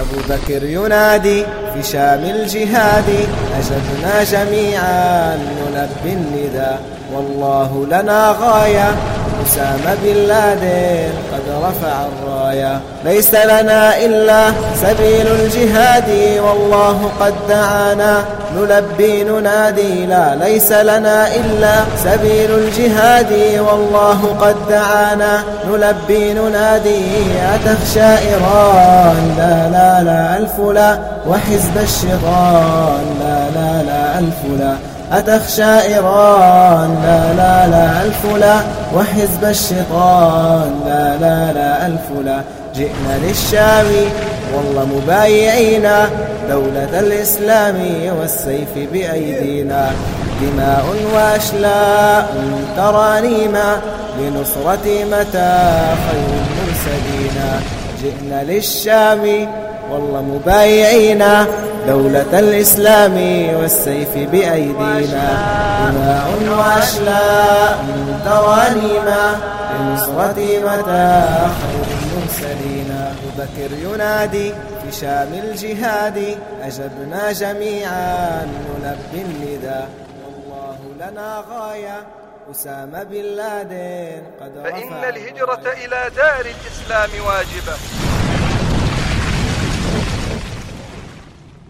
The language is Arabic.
أبو بكر ينادي في شام الجهاد أجبنا جميعا نلبي النداء. والله لنا غاية أسامة بن لادن. رفع الراية. ليس لنا إلا سبيل الجهاد والله قد دعانا. نلبي ننادي لا ليس لنا إلا سبيل الجهاد والله قد دعانا. نلبي ننادي أتخشى إيران. لا لا لا ألف لا. وحزب الشيطان. لا لا لا ألف لا. أتخشى إيران. لا لا لا ألف لا وحزب الشيطان. لا لا لا ألف لا. جئنا للشام والله مبايعينا. دولة الإسلام والسيف بأيدينا. دماء وأشلاء ترانيما. لنصرة متى خير المرسلين جئنا للشام والله مبايعينا. دولة الإسلام والسيف بأيدينا. وأشلاء ترانيما لنصرة متى خير المرسلين. أبو بكر ينادي في شام الجهاد أجبنا جميعا نلبي النداء. والله لنا غاية أسامة بن لادن قد فإن الهجرة إلى دار الإسلام واجبة.